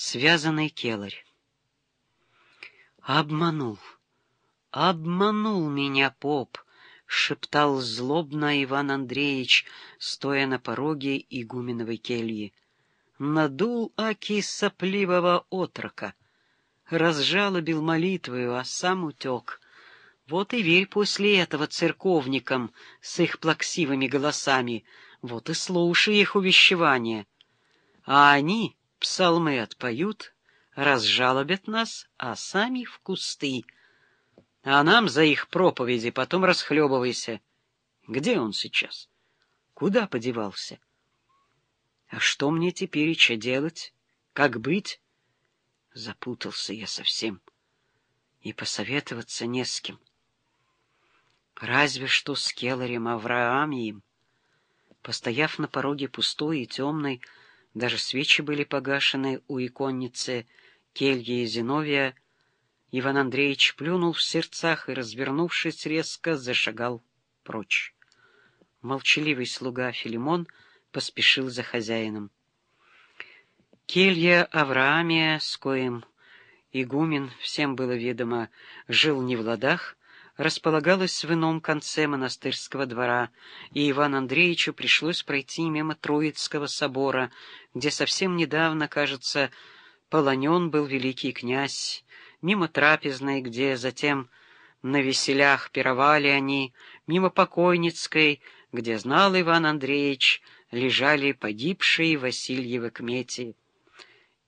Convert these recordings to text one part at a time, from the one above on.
Связанный келарь. Обманул, обманул меня поп, шептал злобно Иван Андреевич, стоя на пороге игуменовой кельи. Надул аки сопливого отрока, разжалобил молитвою, а сам утек. Вот и верь после этого церковникам с их плаксивыми голосами, вот и слушай их увещевания. А они псалмы отпоют, разжалобят нас, а сами в кусты. А нам за их проповеди потом расхлебывайся. Где он сейчас? Куда подевался? А что мне теперь еще делать? Как быть? Запутался я совсем. И посоветоваться не с кем. Разве что с Келларем Авраамием. Постояв на пороге пустой и темной, даже свечи были погашены у иконницы кельи и Зиновия, Иван Андреевич плюнул в сердцах и, развернувшись резко, зашагал прочь. Молчаливый слуга Филимон поспешил за хозяином. Келья Авраамия, с коим игумен, всем было ведомо, жил не в ладах, располагалась в ином конце монастырского двора, и Иван Андреевичу пришлось пройти мимо Троицкого собора, где совсем недавно, кажется, полонен был великий князь, мимо трапезной, где затем на веселях пировали они, мимо покойницкой, где, знал Иван Андреевич, лежали погибшие Васильевы кмети.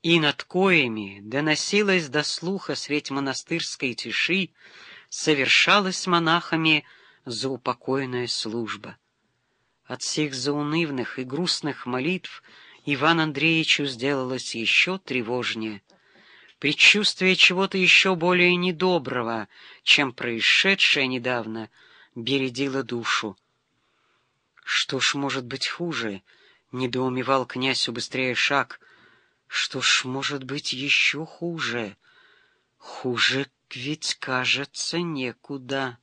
И над коями доносилась до слуха средь монастырской тиши совершалась монахами заупокойная служба. От всех заунывных и грустных молитв Иван Андреевичу сделалось еще тревожнее. Предчувствие чего-то еще более недоброго, чем происшедшее недавно, бередило душу. Что ж может быть хуже? — недоумевал князь, убыстряя шаг. Что ж может быть еще хуже? Хуже ведь, кажется, некуда.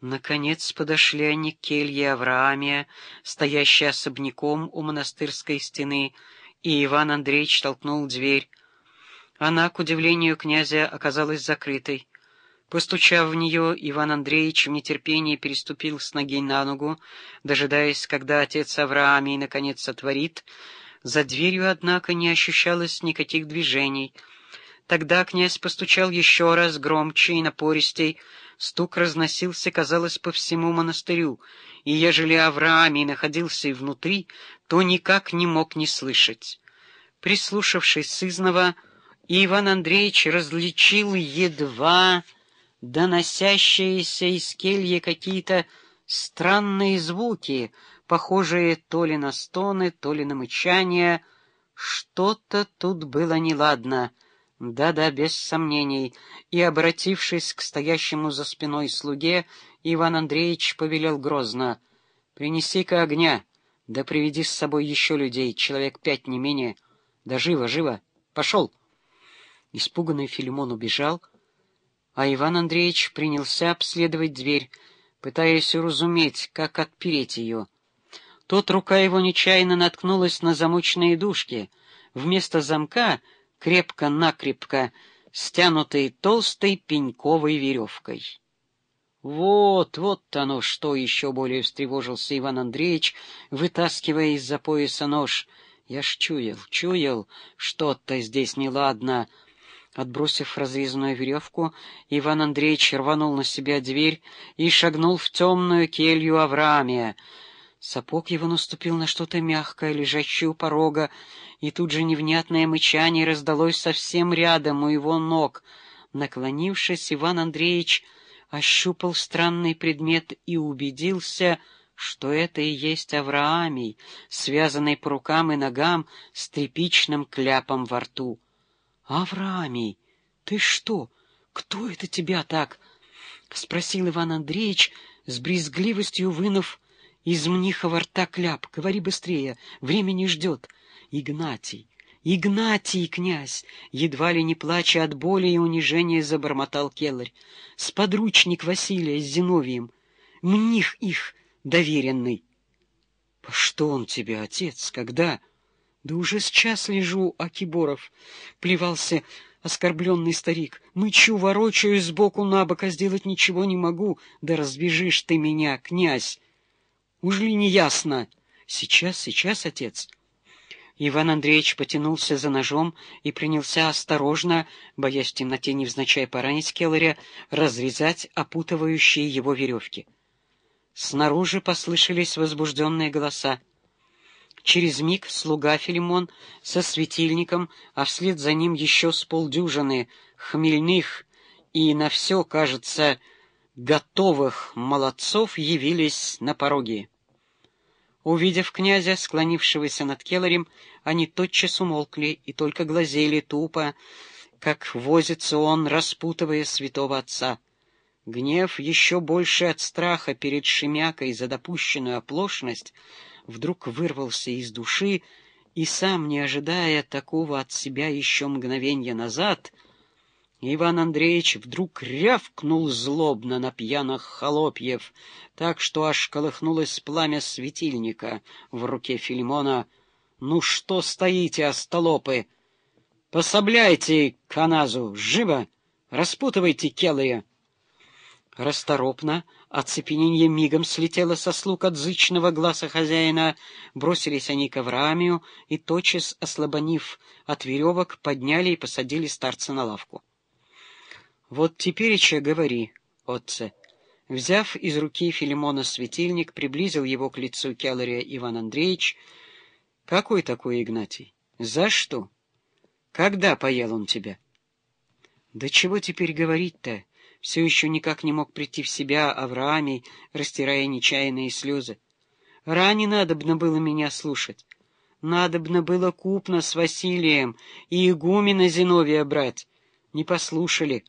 Наконец подошли они к келье Авраамия, стоящей особняком у монастырской стены, и Иван Андреевич толкнул дверь. Она, к удивлению князя, оказалась закрытой. Постучав в нее, Иван Андреевич в нетерпении переступил с ноги на ногу, дожидаясь, когда отец Авраамий наконец отворит. За дверью, однако, не ощущалось никаких движений — Тогда князь постучал еще раз громче и напористей. Стук разносился, казалось, по всему монастырю, и ежели Авраамий находился и внутри, то никак не мог не слышать. Прислушавшись сызнова, Иван Андреевич различил едва доносящиеся из кельи какие-то странные звуки, похожие то ли на стоны, то ли на мычание. Что-то тут было неладно — да-да, без сомнений. И, обратившись к стоящему за спиной слуге, Иван Андреевич повелел грозно. «Принеси-ка огня, да приведи с собой еще людей, человек пять не менее. Да живо, живо! Пошел!» Испуганный Филимон убежал, а Иван Андреевич принялся обследовать дверь, пытаясь уразуметь, как отпереть ее. Тот рука его нечаянно наткнулась на замочные дужки. Вместо замка — крепко-накрепко стянутой толстой пеньковой веревкой. Вот, вот оно что, еще более встревожился Иван Андреевич, вытаскивая из-за пояса нож. Я ж чуял, чуял, что-то здесь неладно. Отбросив разрезанную веревку, Иван Андреевич рванул на себя дверь и шагнул в темную келью Авраамия. Сапог его наступил на что-то мягкое, лежащее у порога, и тут же невнятное мычание раздалось совсем рядом у его ног. Наклонившись, Иван Андреевич ощупал странный предмет и убедился, что это и есть Авраамий, связанный по рукам и ногам с тряпичным кляпом во рту. — Авраамий, ты что? Кто это тебя так? — спросил Иван Андреевич, с брезгливостью вынув из мнихова рта кляп. Говори быстрее, время не ждет. Игнатий, Игнатий, князь! Едва ли не плача от боли и унижения, забормотал Келарь. Сподручник Василия с Зиновием. Мних их доверенный. — По что он тебе, отец, когда? Да уже сейчас лежу, Акиборов, — плевался оскорбленный старик. Мычу, ворочаю сбоку на бок, а сделать ничего не могу. Да разбежишь ты меня, князь! Уж ли не ясно? Сейчас, сейчас, отец. Иван Андреевич потянулся за ножом и принялся осторожно, боясь в темноте невзначай поранить Келларя, разрезать опутывающие его веревки. Снаружи послышались возбужденные голоса. Через миг слуга Филимон со светильником, а вслед за ним еще с полдюжины хмельных и на все, кажется, готовых молодцов явились на пороге. Увидев князя, склонившегося над Келарем, они тотчас умолкли и только глазели тупо, как возится он, распутывая святого отца. Гнев еще больше от страха перед Шемякой за допущенную оплошность вдруг вырвался из души, и сам, не ожидая такого от себя еще мгновенья назад, Иван Андреевич вдруг рявкнул злобно на пьяных холопьев, так что аж колыхнулось пламя светильника в руке Филимона. «Ну что стоите, остолопы? Пособляйте каназу, живо! Распутывайте келые!» Расторопно, оцепенение мигом слетело со слуг от зычного глаза хозяина, бросились они к Авраамию и, тотчас ослабонив от веревок, подняли и посадили старца на лавку. — Вот тепереча говори, отце. Взяв из руки Филимона светильник, приблизил его к лицу Келларя Иван Андреевич. — Какой такой Игнатий? За что? Когда поел он тебя? — Да чего теперь говорить-то? все еще никак не мог прийти в себя Авраамий, растирая нечаянные слезы. Ране надобно было меня слушать. Надобно было купно с Василием и игумена Зиновия брать. Не послушали.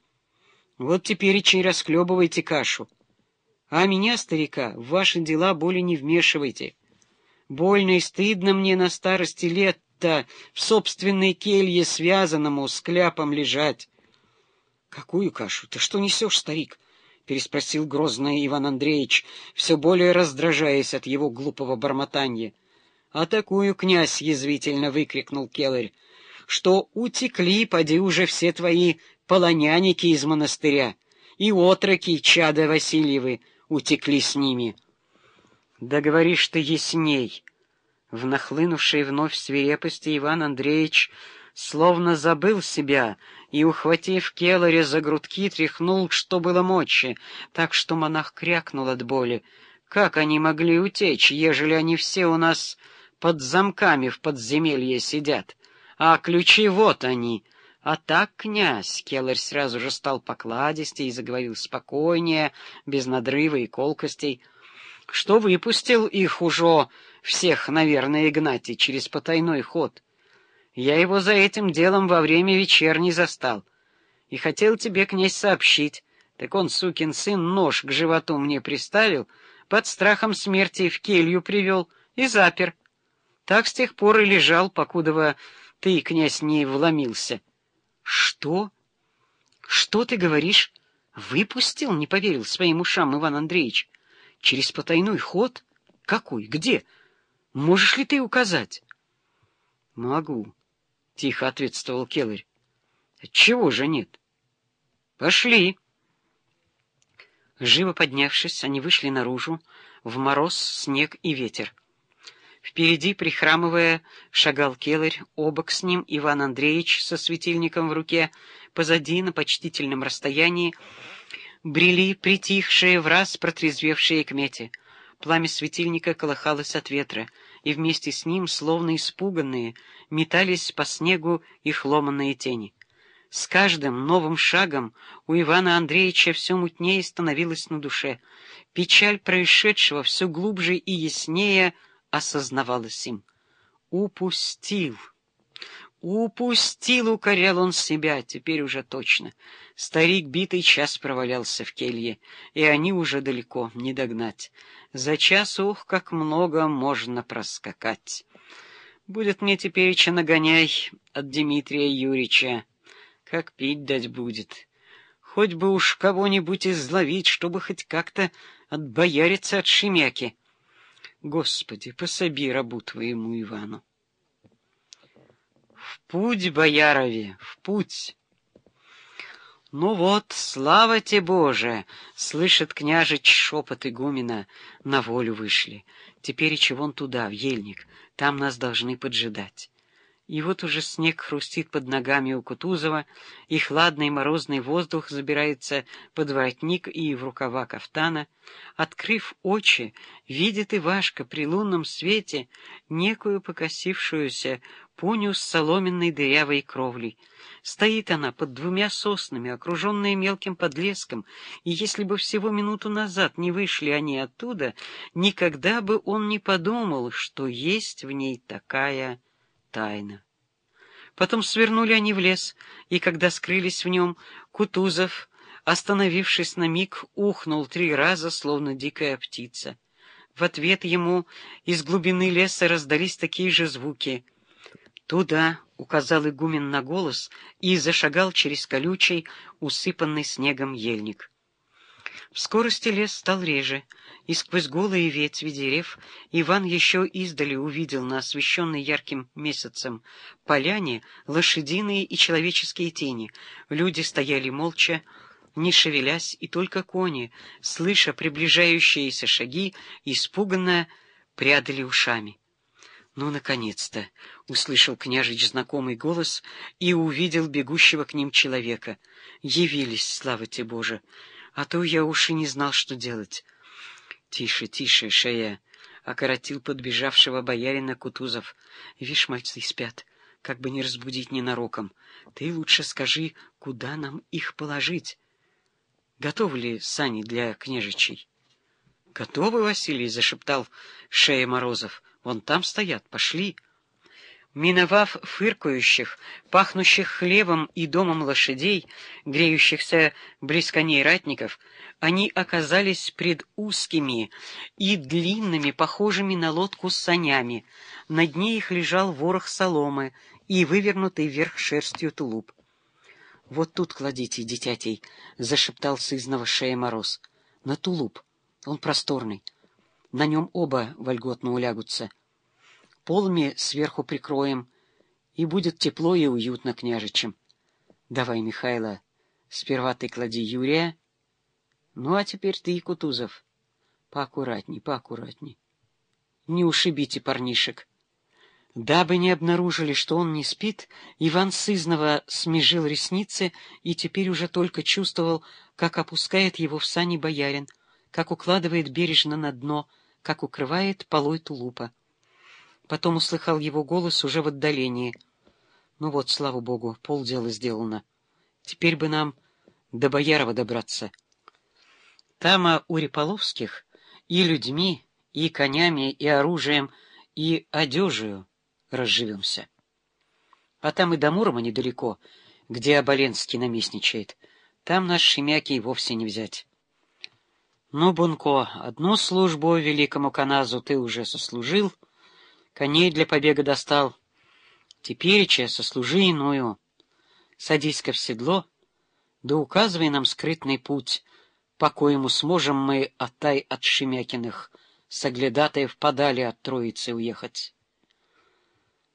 Вот теперь и чей расхлебывайте кашу. А меня, старика, в ваши дела более не вмешивайте. Больно и стыдно мне на старости лет-то в собственной келье связанному с кляпом лежать. — Какую кашу? Ты что несешь, старик? — переспросил грозный Иван Андреевич, все более раздражаясь от его глупого бормотания. — А такую, князь, язвительно выкрикнул Келарь, — что утекли, поди уже все твои полоняники из монастыря, и отроки чада Васильевы утекли с ними. — Да говоришь ты ясней! В нахлынувшей вновь свирепости Иван Андреевич словно забыл себя и, ухватив Келаре за грудки, тряхнул, что было мочи, так что монах крякнул от боли. Как они могли утечь, ежели они все у нас под замками в подземелье сидят? А ключи вот они. А так, князь, Келарь сразу же стал покладистей и заговорил спокойнее, без надрыва и колкостей, что выпустил их уже всех, наверное, Игнатий, через потайной ход — я его за этим делом во время вечерней застал. И хотел тебе, князь, сообщить. Так он, сукин сын, нож к животу мне приставил, под страхом смерти в келью привел и запер. Так с тех пор и лежал, покудова ты, князь, не вломился. — Что? Что ты говоришь? Выпустил? — не поверил своим ушам Иван Андреевич. — Через потайной ход? Какой? Где? Можешь ли ты указать? — Могу тихо ответствовал Келлер. Чего же нет? Пошли. Живо поднявшись, они вышли наружу, в мороз, снег и ветер. Впереди, прихрамывая, шагал Келарь, обок с ним Иван Андреевич со светильником в руке, позади, на почтительном расстоянии, брели притихшие, в раз протрезвевшие кмети. Пламя светильника колыхалось от ветра, и вместе с ним, словно испуганные, метались по снегу их ломанные тени. С каждым новым шагом у Ивана Андреевича все мутнее становилось на душе. Печаль происшедшего все глубже и яснее осознавалась им. Упустил. Упустил, укорял он себя, теперь уже точно. Старик битый час провалялся в келье, и они уже далеко, не догнать. За час, ух, как много можно проскакать. Будет мне теперь еще нагоняй от Дмитрия Юрича. Как пить дать будет. Хоть бы уж кого-нибудь изловить, чтобы хоть как-то отбояриться от Шемяки. Господи, пособи рабу твоему Ивану. В путь, боярови, в путь! «Ну вот, слава тебе, Боже!» — слышит княжич шепот игумена. «На волю вышли. Теперь и чего туда, в ельник. Там нас должны поджидать». И вот уже снег хрустит под ногами у Кутузова, и хладный морозный воздух забирается под воротник и в рукава кафтана. Открыв очи, видит Ивашка при лунном свете некую покосившуюся пуню с соломенной дырявой кровлей. Стоит она под двумя соснами, окруженная мелким подлеском, и если бы всего минуту назад не вышли они оттуда, никогда бы он не подумал, что есть в ней такая тайна. Потом свернули они в лес, и когда скрылись в нем, Кутузов, остановившись на миг, ухнул три раза, словно дикая птица. В ответ ему из глубины леса раздались такие же звуки. «Туда!» — указал игумен на голос и зашагал через колючий, усыпанный снегом ельник. В скорости лес стал реже, и сквозь голые ветви дерев Иван еще издали увидел на освещенной ярким месяцем поляне лошадиные и человеческие тени. Люди стояли молча, не шевелясь, и только кони, слыша приближающиеся шаги, испуганно прядали ушами. «Ну, наконец-то!» — услышал княжич знакомый голос и увидел бегущего к ним человека. «Явились, слава тебе, Боже!» А то я уж и не знал, что делать. — Тише, тише, шея! — окоротил подбежавшего боярина Кутузов. — Вишь, мальцы спят, как бы не разбудить ненароком. Ты лучше скажи, куда нам их положить? Готовы ли сани для княжичей? — Готовы, Василий, — зашептал шея Морозов. — Вон там стоят, пошли. — Миновав фыркающих, пахнущих хлебом и домом лошадей, греющихся близ коней ратников, они оказались пред узкими и длинными, похожими на лодку с санями. На дне их лежал ворох соломы и вывернутый вверх шерстью тулуп. — Вот тут кладите, дитятей, — зашептал сызнова шея мороз. — На тулуп. Он просторный. На нем оба вольготно улягутся. — полами сверху прикроем, и будет тепло и уютно княжичем. Давай, Михайло, сперва ты клади Юрия, ну а теперь ты Кутузов. Поаккуратней, поаккуратней. Не ушибите парнишек. Дабы не обнаружили, что он не спит, Иван Сызнова смежил ресницы и теперь уже только чувствовал, как опускает его в сани боярин, как укладывает бережно на дно, как укрывает полой тулупа. Потом услыхал его голос уже в отдалении. Ну вот, слава богу, полдела сделано. Теперь бы нам до Боярова добраться. Там а у Реполовских и людьми, и конями, и оружием, и одежею разживемся. А там и до Мурома недалеко, где Оболенский наместничает. Там наш Шемяки и вовсе не взять. Ну, Бунко, одну службу великому каназу ты уже сослужил — Коней для побега достал. Тепереча сослужи иную. Садись-ка в седло, да указывай нам скрытный путь, по коему сможем мы, отай от Шемякиных, соглядатаев подали от Троицы уехать.